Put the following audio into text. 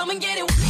Come and get it.